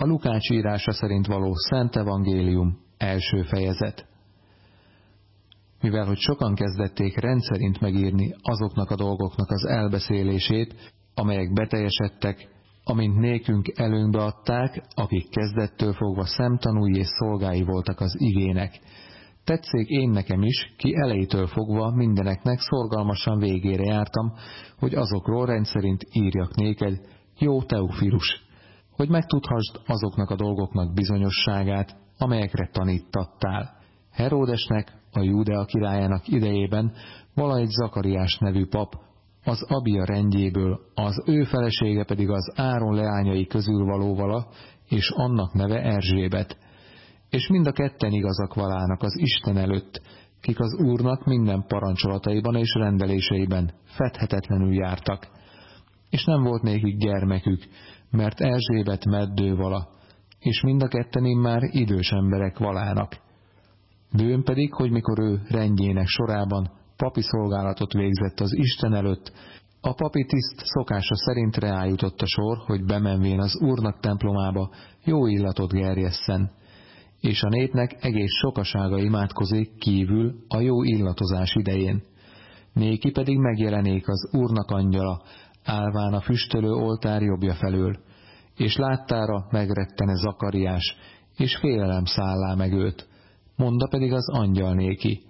A Lukács írása szerint való Szent Evangélium, első fejezet. Mivel, hogy sokan kezdették rendszerint megírni azoknak a dolgoknak az elbeszélését, amelyek beteljesedtek, amint nékünk előnkbe adták, akik kezdettől fogva szemtanúi és szolgái voltak az igének. Tetszék én nekem is, ki elejétől fogva mindeneknek szorgalmasan végére jártam, hogy azokról rendszerint írjak néked, jó Teufilus, hogy megtudhassd azoknak a dolgoknak bizonyosságát, amelyekre tanítattál. Heródesnek, a Júdea királyának idejében vala egy Zakariás nevű pap, az Abia rendjéből, az ő felesége pedig az Áron leányai közül való vala, és annak neve Erzsébet. És mind a ketten igazak valának az Isten előtt, kik az Úrnak minden parancsolataiban és rendeléseiben fedhetetlenül jártak. És nem volt nékik gyermekük, mert Erzsébet meddő vala, és mind a ketten immár idős emberek valának. Bőn pedig, hogy mikor ő rendjének sorában papi szolgálatot végzett az Isten előtt, a papi tiszt szokása szerint reájutott a sor, hogy bemenvén az Úrnak templomába jó illatot gerjesszen, és a népnek egész sokasága imádkozik kívül a jó illatozás idején. Néki pedig megjelenék az Úrnak angyala, állván a füstölő oltár jobbja felől, és láttára megrettene Zakariás, és félelem szállá meg őt. Monda pedig az angyal néki,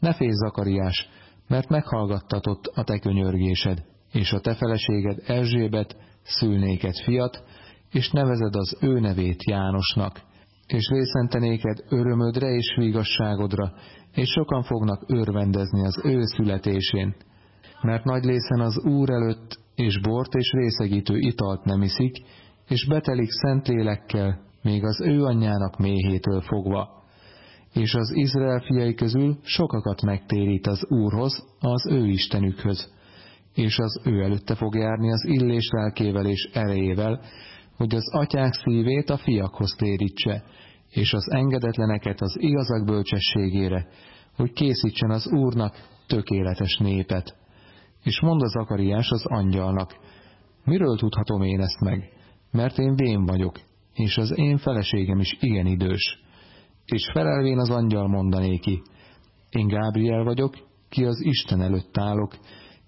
ne félj Zakariás, mert meghallgattatott a te könyörgésed, és a te feleséged Erzsébet szülnéked fiat, és nevezed az ő nevét Jánosnak, és részentenéked örömödre és vigasságodra, és sokan fognak örvendezni az ő születésén. Mert nagy lészen az Úr előtt, és bort és részegítő italt nem iszik, és betelik szent lélekkel, még az ő anyjának méhétől fogva és az Izrael fiai közül sokakat megtérít az Úrhoz, az ő Istenükhöz, és az ő előtte fog járni az illés lelkével és erejével, hogy az atyák szívét a fiakhoz térítse, és az engedetleneket az igazak bölcsességére, hogy készítsen az Úrnak tökéletes népet. És mond az Zakariás az angyalnak, miről tudhatom én ezt meg? Mert én vén vagyok, és az én feleségem is igen idős és felelvén az angyal mondanéki, én Gábriel vagyok, ki az Isten előtt állok,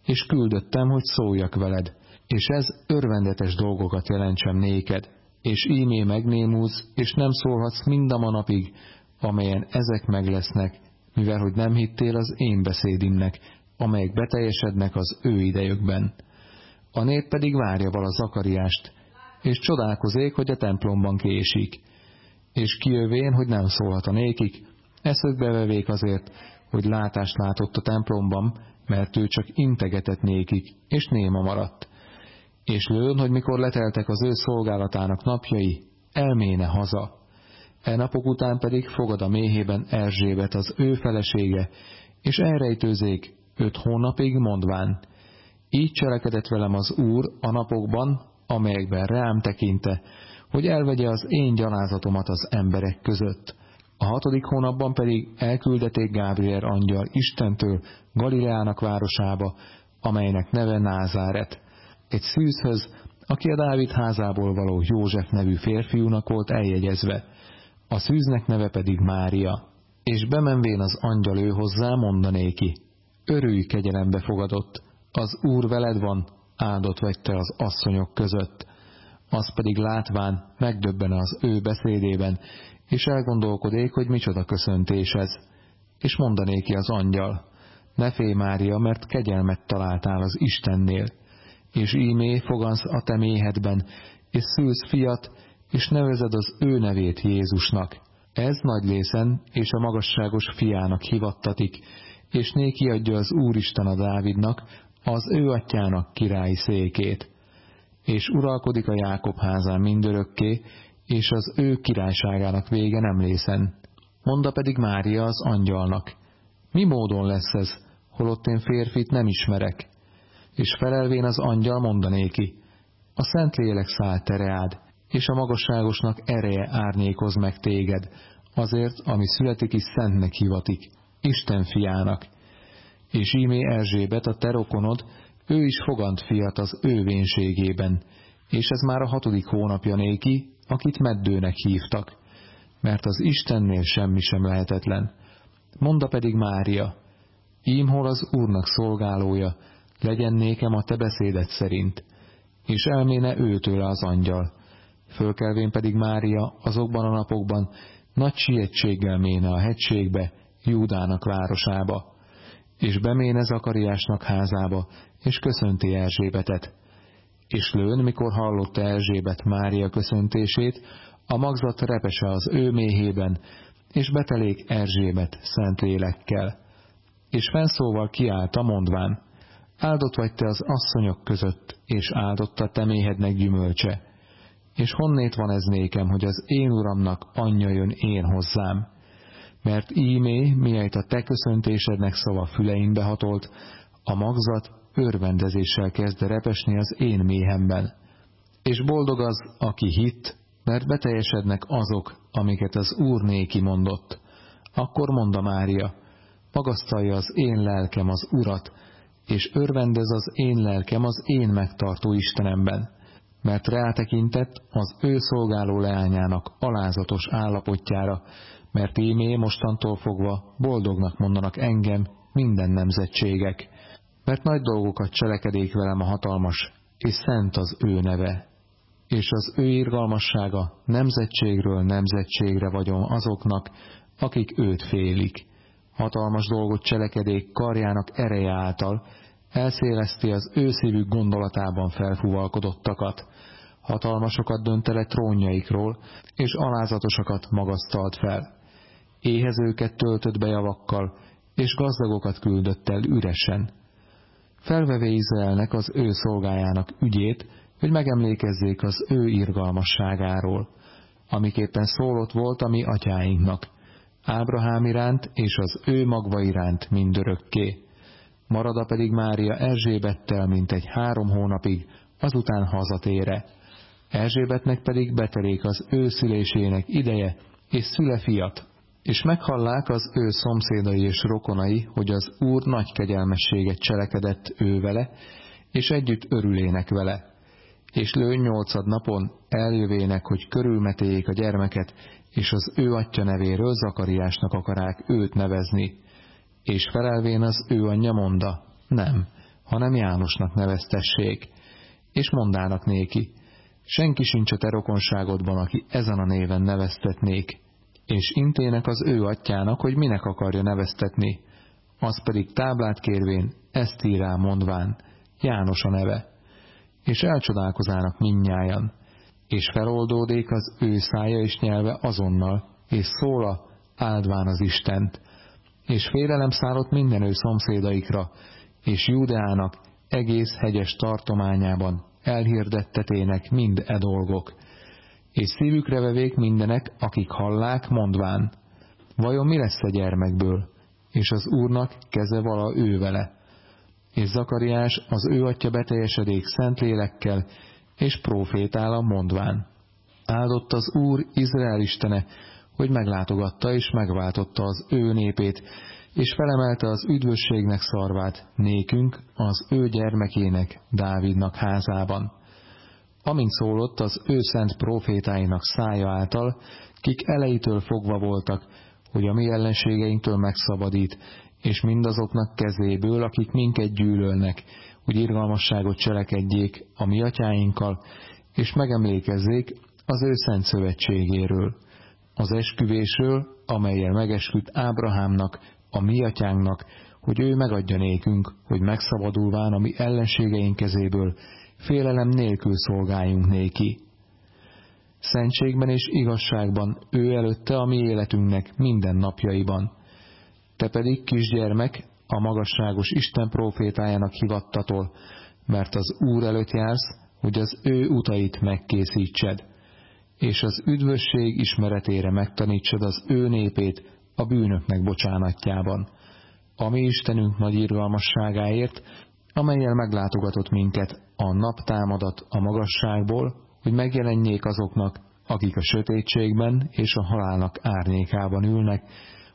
és küldöttem, hogy szóljak veled, és ez örvendetes dolgokat jelentsem néked, és ímé megnémulsz, és nem szólhatsz mind a manapig, amelyen ezek meg lesznek, mivel hogy nem hittél az én beszédimnek, amelyek beteljesednek az ő idejükben. A nép pedig várja vala Zakariást, és csodálkozék, hogy a templomban késik, és kijövén, hogy nem szólhat a nékik, eszükbe vevék azért, hogy látást látott a templomban, mert ő csak integetett nékik, és néma maradt. És lőn, hogy mikor leteltek az ő szolgálatának napjai, elméne haza. E napok után pedig fogad a méhében Erzsébet az ő felesége, és elrejtőzék öt hónapig mondván, így cselekedett velem az Úr a napokban, amelyekben rám tekinte, hogy elvegye az én gyalázatomat az emberek között. A hatodik hónapban pedig elküldeték Gábriel angyal Istentől Galileának városába, amelynek neve Názáret, egy szűzhöz, aki a Dávid házából való József nevű férfiúnak volt eljegyezve, a szűznek neve pedig Mária. És bemenvén az angyal ő hozzá mondanéki, örülj kegyelembe fogadott, az Úr veled van, áldott vagy te az asszonyok között az pedig látván megdöbben az ő beszédében, és elgondolkodék, hogy micsoda köszöntés ez. És mondanéki az angyal, ne félj Mária, mert kegyelmet találtál az Istennél, és ímé fogansz a te méhedben, és szülsz fiat, és nevezed az ő nevét Jézusnak. Ez nagy lészen, és a magasságos fiának hivattatik, és néki adja az Úristen a Dávidnak, az ő atyának királyi székét és uralkodik a Jákob házán mindörökké, és az ő királyságának vége nem lészen. Monda pedig Mária az angyalnak, mi módon lesz ez, holott én férfit nem ismerek? És felelvén az angyal mondanéki, a szent lélek száll tereád, és a magasságosnak ereje árnyékoz meg téged, azért, ami születik is szentnek hivatik, Isten fiának. És ímé Erzsébet, a terokonod, ő is fogant fiat az ő vénségében, és ez már a hatodik hónapja néki, akit meddőnek hívtak, mert az Istennél semmi sem lehetetlen. Monda pedig Mária, ím hol az Úrnak szolgálója, legyen nékem a te beszédet szerint, és elméne őtőle az angyal. Fölkelvén pedig Mária azokban a napokban nagy sietséggel méne a hegységbe, Júdának városába, és beméne Zakariásnak házába, és köszönti Erzsébetet. És lőn, mikor hallotta Erzsébet Mária köszöntését, a magzat repese az ő méhében, és betelék Erzsébet szent lélekkel. És fenszóval kiállta mondván, áldott vagy te az asszonyok között, és áldott a te méhednek gyümölcse. És honnét van ez nékem, hogy az én uramnak anyja jön én hozzám? Mert ímé, miért a te köszöntésednek szava füleimbe hatolt, a magzat örvendezéssel kezd repesni az én méhemben. És boldog az, aki hitt, mert beteljesednek azok, amiket az Úr néki mondott. Akkor mondta Mária, magasztalja az én lelkem az Urat, és örvendez az én lelkem az én megtartó Istenemben, mert rátekintett az ő szolgáló leányának alázatos állapotjára, mert ímé mostantól fogva boldognak mondanak engem minden nemzetségek, mert nagy dolgokat cselekedék velem a hatalmas, és szent az ő neve. És az ő irgalmassága nemzetségről nemzetségre vagyom azoknak, akik őt félik. Hatalmas dolgot cselekedék karjának ereje által, elszéleszti az ő szívük gondolatában felfúvalkodottakat, hatalmasokat döntele trónjaikról, és alázatosakat magasztalt fel. Éhezőket töltött be javakkal, és gazdagokat küldött el üresen felveve Izraelnek az ő szolgájának ügyét, hogy megemlékezzék az ő irgalmasságáról, amiképpen szólott volt a mi atyáinknak, Ábrahám iránt és az ő magva iránt mindörökké. Marada pedig Mária Erzsébettel, mint egy három hónapig, azután hazatére. Erzsébetnek pedig betelék az ő szülésének ideje, és szüle fiat, és meghallák az ő szomszédai és rokonai, hogy az Úr nagy kegyelmességet cselekedett ő vele, és együtt örülének vele. És lő nyolcad napon eljövének, hogy körülmetéjék a gyermeket, és az ő atya nevéről Zakariásnak akarák őt nevezni. És felelvén az ő anyja monda, nem, hanem Jánosnak neveztessék. És mondának néki, senki sincs a te rokonságodban, aki ezen a néven neveztetnék, és intének az ő atyának, hogy minek akarja neveztetni, az pedig táblát kérvén ezt írá mondván, János a neve, és elcsodálkozának minnyájan, és feloldódék az ő szája és nyelve azonnal, és szóla, áldván az Istent, és félelem szállott minden ő szomszédaikra, és Júdeának egész hegyes tartományában elhirdettetének mind e dolgok, és szívükre vevék mindenek, akik hallák, mondván, vajon mi lesz a gyermekből, és az Úrnak keze vala ő vele. És Zakariás az ő atya beteljesedék szent lélekkel, és profétála mondván. Áldott az Úr Izrael istene, hogy meglátogatta és megváltotta az ő népét, és felemelte az üdvösségnek szarvát nékünk, az ő gyermekének, Dávidnak házában amint szólott az ő szent profétáinak szája által, kik elejétől fogva voltak, hogy a mi ellenségeinktől megszabadít, és mindazoknak kezéből, akik minket gyűlölnek, hogy irgalmasságot cselekedjék a mi atyáinkkal, és megemlékezzék az ő szent szövetségéről, az esküvésről, amelyel megesküdt Ábrahámnak, a mi atyánknak, hogy ő megadja nékünk, hogy megszabadulván a mi ellenségeink kezéből félelem nélkül szolgáljunk néki. Szentségben és igazságban ő előtte a mi életünknek minden napjaiban. Te pedig, kisgyermek, a magasságos Isten profétájának hivattatol, mert az Úr előtt jársz, hogy az ő utait megkészítsed, és az üdvösség ismeretére megtanítsad az ő népét a bűnöknek bocsánatjában. A mi Istenünk nagy irgalmasságáért, amelyel meglátogatott minket a naptámadat a magasságból, hogy megjelenjék azoknak, akik a sötétségben és a halálnak árnyékában ülnek,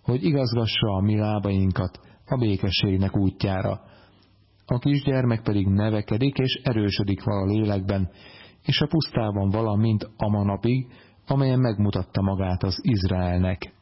hogy igazgassa a mi lábainkat a békességnek útjára. A kisgyermek pedig nevekedik és erősödik vala lélekben, és a pusztában valamint a manapig, amelyen megmutatta magát az Izraelnek.